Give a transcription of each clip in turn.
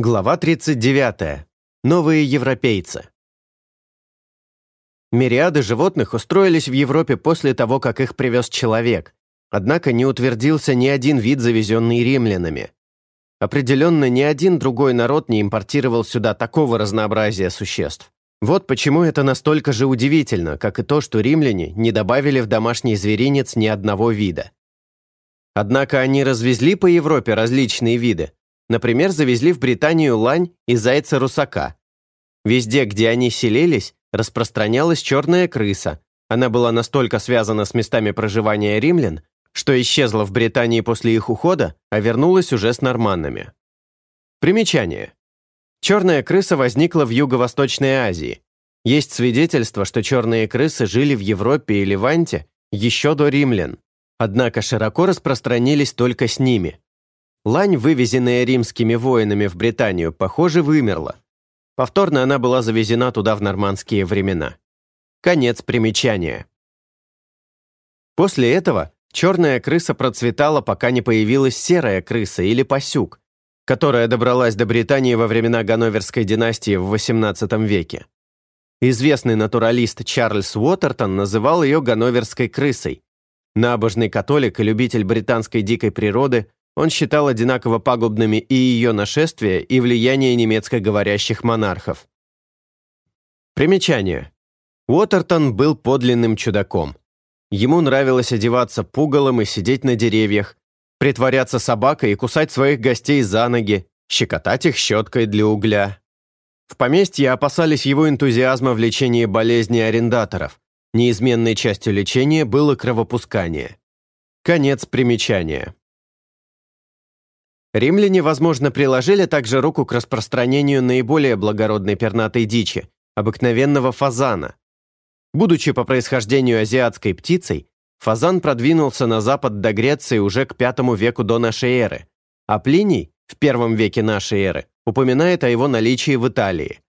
Глава 39. Новые европейцы. Мириады животных устроились в Европе после того, как их привез человек, однако не утвердился ни один вид, завезенный римлянами. Определенно, ни один другой народ не импортировал сюда такого разнообразия существ. Вот почему это настолько же удивительно, как и то, что римляне не добавили в домашний зверинец ни одного вида. Однако они развезли по Европе различные виды, Например, завезли в Британию лань и зайца-русака. Везде, где они селились, распространялась черная крыса. Она была настолько связана с местами проживания римлян, что исчезла в Британии после их ухода, а вернулась уже с норманнами. Примечание. Черная крыса возникла в Юго-Восточной Азии. Есть свидетельство, что черные крысы жили в Европе и Ливанте еще до римлян, однако широко распространились только с ними. Лань, вывезенная римскими воинами в Британию, похоже, вымерла. Повторно она была завезена туда в нормандские времена. Конец примечания. После этого черная крыса процветала, пока не появилась серая крыса или пасюк, которая добралась до Британии во времена Ганноверской династии в XVIII веке. Известный натуралист Чарльз Уотертон называл ее ганноверской крысой. Набожный католик и любитель британской дикой природы он считал одинаково пагубными и ее нашествие, и влияние немецкоговорящих монархов. Примечание. Уотертон был подлинным чудаком. Ему нравилось одеваться пугалом и сидеть на деревьях, притворяться собакой и кусать своих гостей за ноги, щекотать их щеткой для угля. В поместье опасались его энтузиазма в лечении болезней арендаторов. Неизменной частью лечения было кровопускание. Конец примечания. Римляне, возможно, приложили также руку к распространению наиболее благородной пернатой дичи, обыкновенного фазана. Будучи по происхождению азиатской птицей, фазан продвинулся на запад до Греции уже к V веку до нашей эры, а Плиний в первом веке нашей эры упоминает о его наличии в Италии.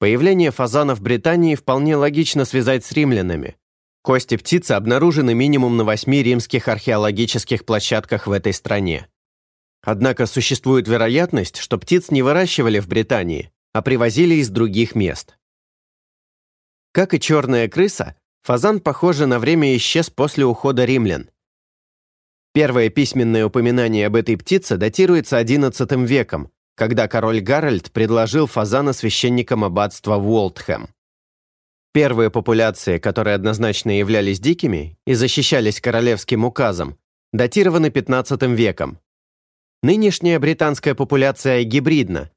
Появление фазана в Британии вполне логично связать с римлянами. Кости птицы обнаружены минимум на восьми римских археологических площадках в этой стране. Однако существует вероятность, что птиц не выращивали в Британии, а привозили из других мест. Как и черная крыса, фазан, похоже, на время исчез после ухода римлян. Первое письменное упоминание об этой птице датируется XI веком, когда король Гарольд предложил фазана священникам аббатства Уолтхэм. Первые популяции, которые однозначно являлись дикими и защищались королевским указом, датированы XV веком, Нынешняя британская популяция гибридна.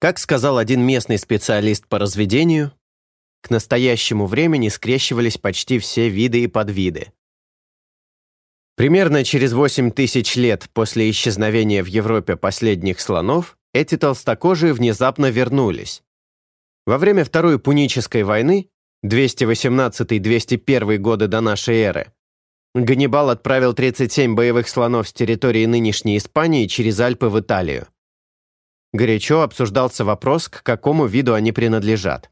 Как сказал один местный специалист по разведению, к настоящему времени скрещивались почти все виды и подвиды. Примерно через 8 тысяч лет после исчезновения в Европе последних слонов эти толстокожие внезапно вернулись. Во время Второй Пунической войны 218-201 годы до нашей эры Ганнибал отправил 37 боевых слонов с территории нынешней Испании через Альпы в Италию. Горячо обсуждался вопрос, к какому виду они принадлежат.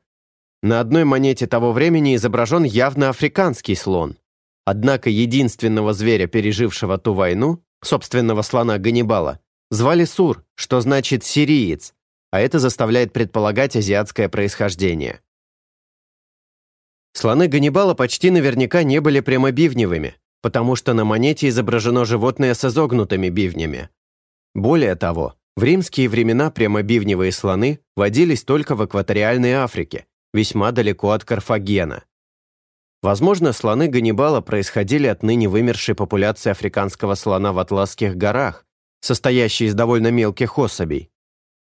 На одной монете того времени изображен явно африканский слон. Однако единственного зверя, пережившего ту войну, собственного слона Ганнибала, звали Сур, что значит «сириец», а это заставляет предполагать азиатское происхождение. Слоны Ганнибала почти наверняка не были прямобивневыми, потому что на монете изображено животное с изогнутыми бивнями. Более того, в римские времена прямобивневые слоны водились только в экваториальной Африке, весьма далеко от Карфагена. Возможно, слоны Ганнибала происходили от ныне вымершей популяции африканского слона в Атласских горах, состоящей из довольно мелких особей.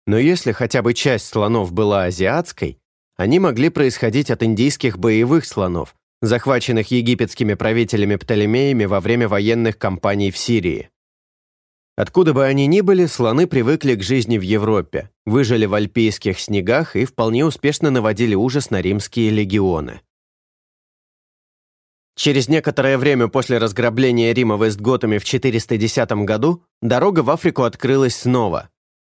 Но если хотя бы часть слонов была азиатской, они могли происходить от индийских боевых слонов, захваченных египетскими правителями Птолемеями во время военных кампаний в Сирии. Откуда бы они ни были, слоны привыкли к жизни в Европе, выжили в альпийских снегах и вполне успешно наводили ужас на римские легионы. Через некоторое время после разграбления Рима Вестготами в 410 году дорога в Африку открылась снова.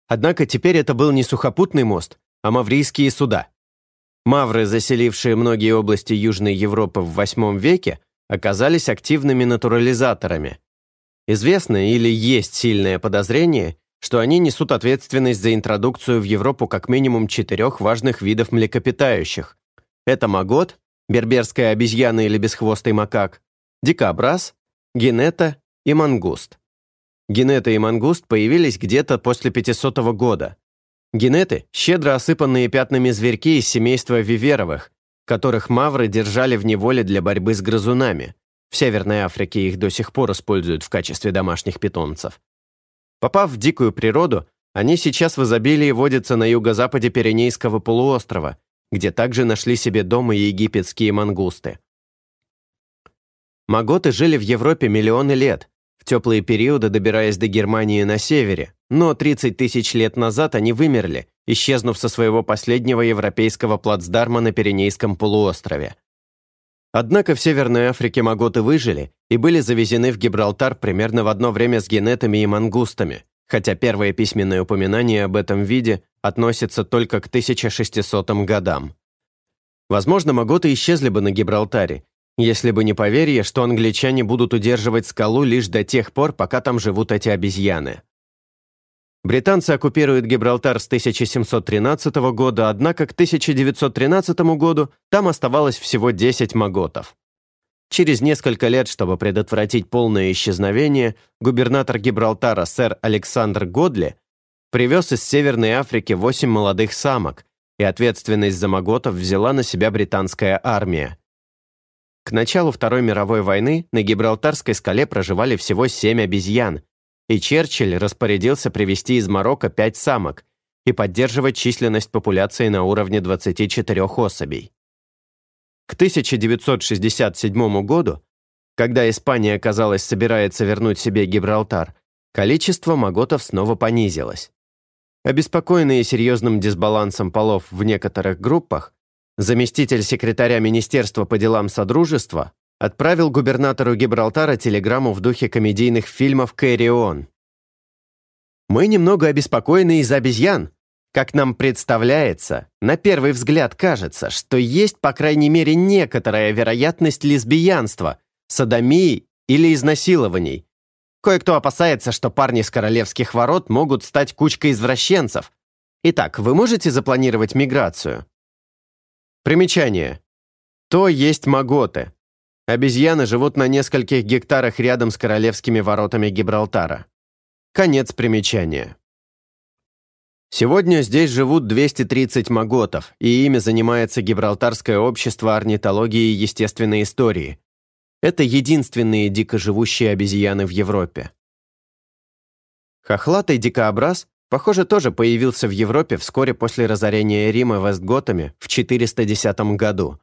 Однако теперь это был не сухопутный мост, а маврийские суда. Мавры, заселившие многие области Южной Европы в VIII веке, оказались активными натурализаторами. Известно или есть сильное подозрение, что они несут ответственность за интродукцию в Европу как минимум четырех важных видов млекопитающих. Это магот, берберская обезьяна или бесхвостый макак, дикобраз, генета и мангуст. Генета и мангуст появились где-то после 500 года. Генеты – щедро осыпанные пятнами зверьки из семейства виверовых, которых мавры держали в неволе для борьбы с грызунами. В Северной Африке их до сих пор используют в качестве домашних питомцев. Попав в дикую природу, они сейчас в изобилии водятся на юго-западе Пиренейского полуострова, где также нашли себе дом и египетские мангусты. Маготы жили в Европе миллионы лет, в теплые периоды добираясь до Германии на севере, но 30 тысяч лет назад они вымерли, исчезнув со своего последнего европейского плацдарма на Пиренейском полуострове. Однако в Северной Африке маготы выжили и были завезены в Гибралтар примерно в одно время с генетами и мангустами, хотя первое письменное упоминание об этом виде относится только к 1600 годам. Возможно, маготы исчезли бы на Гибралтаре, если бы не поверье, что англичане будут удерживать скалу лишь до тех пор, пока там живут эти обезьяны. Британцы оккупируют Гибралтар с 1713 года, однако к 1913 году там оставалось всего 10 маготов. Через несколько лет, чтобы предотвратить полное исчезновение, губернатор Гибралтара сэр Александр Годли привез из Северной Африки 8 молодых самок, и ответственность за маготов взяла на себя британская армия. К началу Второй мировой войны на Гибралтарской скале проживали всего 7 обезьян, и Черчилль распорядился привести из Марокко пять самок и поддерживать численность популяции на уровне 24 особей. К 1967 году, когда Испания, казалось, собирается вернуть себе Гибралтар, количество маготов снова понизилось. Обеспокоенные серьезным дисбалансом полов в некоторых группах, заместитель секретаря Министерства по делам Содружества отправил губернатору Гибралтара телеграмму в духе комедийных фильмов «Кэрри Он». «Мы немного обеспокоены из-за обезьян. Как нам представляется, на первый взгляд кажется, что есть, по крайней мере, некоторая вероятность лесбиянства, садомии или изнасилований. Кое-кто опасается, что парни с королевских ворот могут стать кучкой извращенцев. Итак, вы можете запланировать миграцию?» Примечание. То есть маготы. Обезьяны живут на нескольких гектарах рядом с королевскими воротами Гибралтара. Конец примечания. Сегодня здесь живут 230 маготов, и ими занимается Гибралтарское общество орнитологии и естественной истории. Это единственные дикоживущие обезьяны в Европе. Хохлатый дикообраз, похоже, тоже появился в Европе вскоре после разорения Рима Вестготами в 410 году.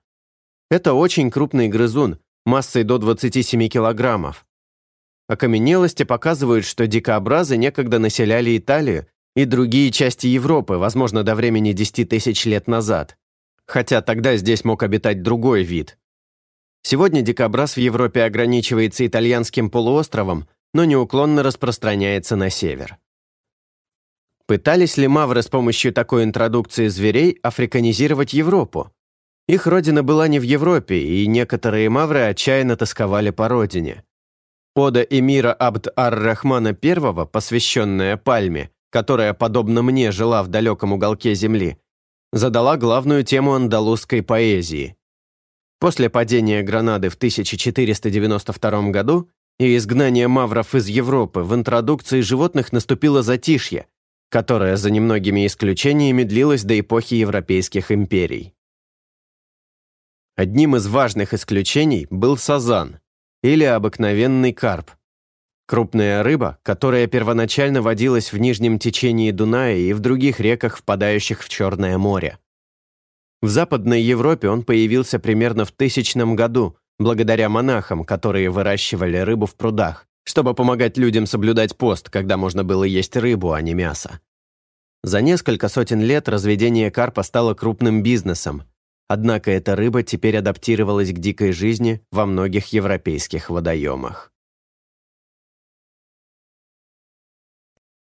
Это очень крупный грызун, массой до 27 килограммов. Окаменелости показывают, что дикообразы некогда населяли Италию и другие части Европы, возможно, до времени 10 тысяч лет назад. Хотя тогда здесь мог обитать другой вид. Сегодня дикобраз в Европе ограничивается итальянским полуостровом, но неуклонно распространяется на север. Пытались ли мавры с помощью такой интродукции зверей африканизировать Европу? Их родина была не в Европе, и некоторые мавры отчаянно тосковали по родине. Ода эмира Абд-ар-Рахмана I, посвященная Пальме, которая, подобно мне, жила в далеком уголке земли, задала главную тему андалузской поэзии. После падения Гранады в 1492 году и изгнания мавров из Европы в интродукции животных наступило затишье, которое за немногими исключениями длилось до эпохи европейских империй. Одним из важных исключений был сазан, или обыкновенный карп. Крупная рыба, которая первоначально водилась в нижнем течении Дуная и в других реках, впадающих в Черное море. В Западной Европе он появился примерно в тысячном году, благодаря монахам, которые выращивали рыбу в прудах, чтобы помогать людям соблюдать пост, когда можно было есть рыбу, а не мясо. За несколько сотен лет разведение карпа стало крупным бизнесом, Однако эта рыба теперь адаптировалась к дикой жизни во многих европейских водоемах.